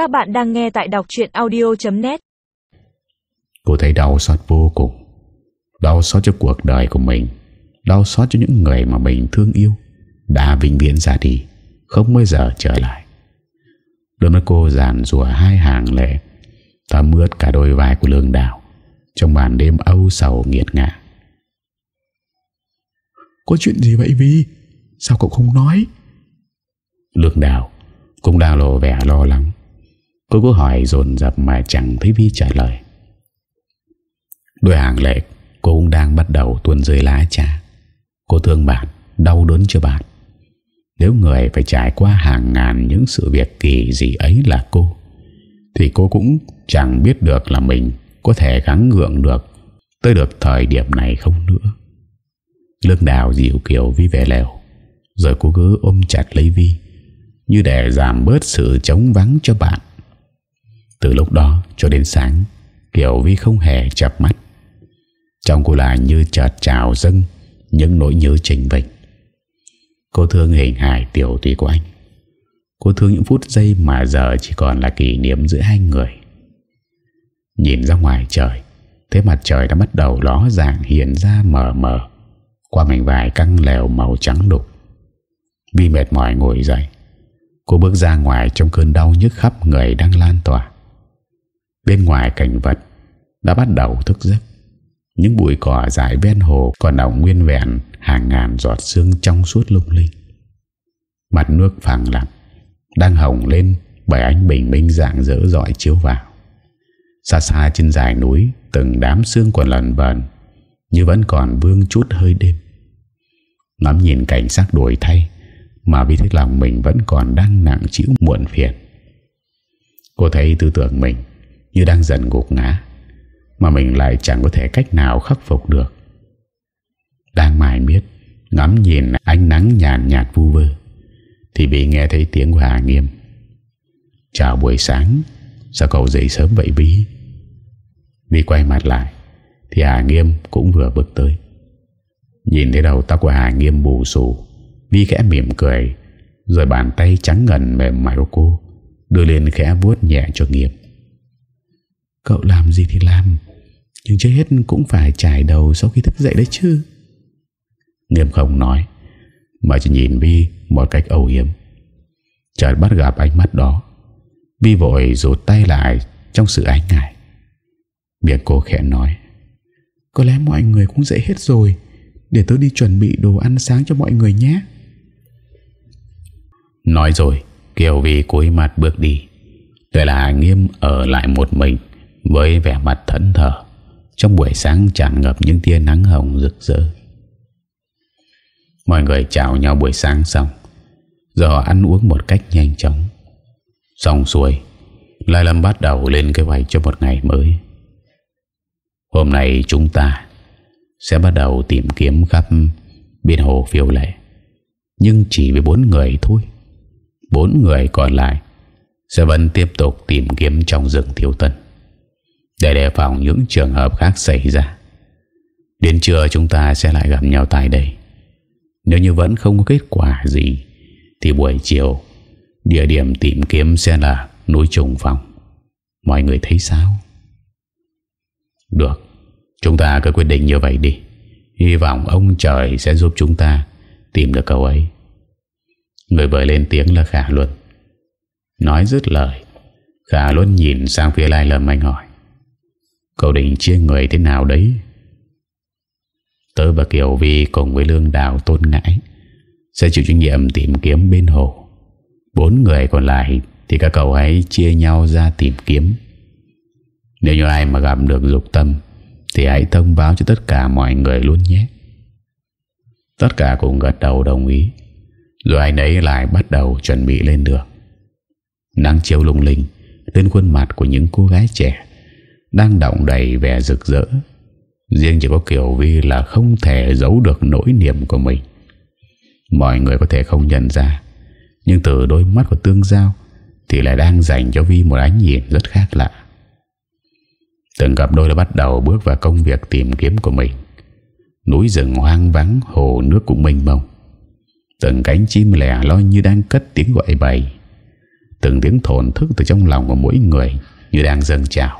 Các bạn đang nghe tại đọc chuyện audio.net Cô thấy đau xót vô cùng. Đau xót cho cuộc đời của mình. Đau xót cho những người mà mình thương yêu. Đã vĩnh viễn ra đi Không bao giờ trở lại. Đôi mắt cô giàn rùa hai hàng lệ Ta mướt cả đôi vai của lương đào Trong màn đêm âu sầu nghiệt ngã. Có chuyện gì vậy Vi? Sao cậu không nói? Lương đào Cũng đang lộ vẻ lo lắng Cô cứ hỏi dồn dập mà chẳng thấy Vi trả lời. Đôi hàng lệ, Cô cũng đang bắt đầu tuôn rơi lá trà Cô thương bạn, Đau đớn cho bạn? Nếu người phải trải qua hàng ngàn Những sự việc kỳ dị ấy là cô, Thì cô cũng chẳng biết được là mình Có thể gắng gượng được Tới được thời điểm này không nữa. Lương đào dịu kiểu Vi về lèo Rồi cô cứ ôm chặt lấy Vi Như để giảm bớt sự trống vắng cho bạn. Từ lúc đó cho đến sáng, Kiểu Vi không hề chập mắt. Trong cô là như chợt trào dâng Những nỗi nhớ trình vịnh Cô thương hình hài tiểu tùy của anh. Cô thương những phút giây mà giờ chỉ còn là kỷ niệm giữa hai người. Nhìn ra ngoài trời, Thế mặt trời đã bắt đầu ló dạng hiện ra mờ mờ Qua mảnh vải căng lèo màu trắng đục. Vi mệt mỏi ngồi dậy. Cô bước ra ngoài trong cơn đau nhức khắp người đang lan tỏa. Bên ngoài cảnh vật Đã bắt đầu thức giấc. Những bụi cỏ dài ven hồ Còn đọng nguyên vẹn Hàng ngàn giọt sương trong suốt lung linh. Mặt nước phẳng lặng, Đang hồng lên Bởi ánh bình minh dạng dỡ dọi chiếu vào. Xa xa trên dài núi, Từng đám sương còn lần vần Như vẫn còn vương chút hơi đêm. Ngắm nhìn cảnh sắc đổi thay Mà vì thích lòng mình vẫn còn đang nặng chịu muộn phiền. Cô thấy tư tưởng mình như đang dần gục ngã, Mà mình lại chẳng có thể cách nào khắc phục được. Đang mải miết, Ngắm nhìn ánh nắng nhàn nhạt vu vơ, Thì bị nghe thấy tiếng của Hà Nghiêm. Chào buổi sáng, Sao cậu dậy sớm vậy Vi Vi quay mặt lại, Thì Hà Nghiêm cũng vừa bước tới. Nhìn thấy đầu tóc của Hà Nghiêm bù xù Vi khẽ mỉm cười, Rồi bàn tay trắng ngần mềm mại của cô Đưa lên khẽ vuốt nhẹ cho Nghiêm. Cậu làm gì thì làm, Nhưng chưa hết cũng phải trải đầu Sau khi thức dậy đấy chứ. Nghiêm không nói, Mà chỉ nhìn Vi một cách âu yếm. Chợt bắt gặp ánh mắt đó Vi vội rụt tay lại Trong sự ái ngại. Miệng cô khẽ nói, Có lẽ mọi người cũng dậy hết rồi, Để tôi đi chuẩn bị đồ ăn sáng cho mọi người nhé. Nói rồi, Kiều Vi cúi mặt bước đi. Để là nghiêm ở lại một mình. Với vẻ mặt thẫn thờ, Trong buổi sáng tràn ngập những tia nắng hồng rực rỡ. Mọi người chào nhau buổi sáng xong. Giờ họ ăn uống một cách nhanh chóng. Xong xuôi, Lai Lâm bắt đầu lên kế hoạch cho một ngày mới. Hôm nay chúng ta Sẽ bắt đầu tìm kiếm khắp Biên hồ phiêu lệ. Nhưng chỉ với bốn người thôi. Bốn người còn lại Sẽ vẫn tiếp tục tìm kiếm trong rừng thiếu tân. Để đề phòng những trường hợp khác xảy ra. Đến trưa chúng ta sẽ lại gặp nhau tại đây. Nếu như vẫn không có kết quả gì, Thì buổi chiều, Địa điểm tìm kiếm sẽ là núi trùng phòng Mọi người thấy sao? Được, Chúng ta cứ quyết định như vậy đi. Hy vọng ông trời sẽ giúp chúng ta Tìm được cậu ấy. Người vợ lên tiếng là Khả Luân. Nói dứt lời, Khả Luân nhìn sang phía Lai Lâm anh hỏi. Cậu định chia người thế nào đấy? Tớ và Kiều Vi cùng với Lương Đào Tôn Ngãi, Sẽ chịu trách nhiệm tìm kiếm bên hồ. Bốn người còn lại Thì các cậu ấy chia nhau ra tìm kiếm. Nếu như ai mà gặp được dục tâm, Thì hãy thông báo cho tất cả mọi người luôn nhé. Tất cả cùng gật đầu đồng ý. Rồi anh ấy lại bắt đầu chuẩn bị lên đường. Nắng chiều lung linh Lên khuôn mặt của những cô gái trẻ đang động đầy vẻ rực rỡ. Riêng chỉ có Kiều Vi là không thể giấu được nỗi niềm của mình. Mọi người có thể không nhận ra, Nhưng từ đôi mắt của Tương Giao Thì lại đang dành cho Vi một ánh nhìn rất khác lạ. Từng cặp đôi đã bắt đầu bước vào công việc tìm kiếm của mình. Núi rừng hoang vắng, Hồ nước cũng mênh mông. Từng cánh chim lẻ loi như đang cất tiếng gọi bày. Từng tiếng thổn thức từ trong lòng của mỗi người Như đang dâng trào.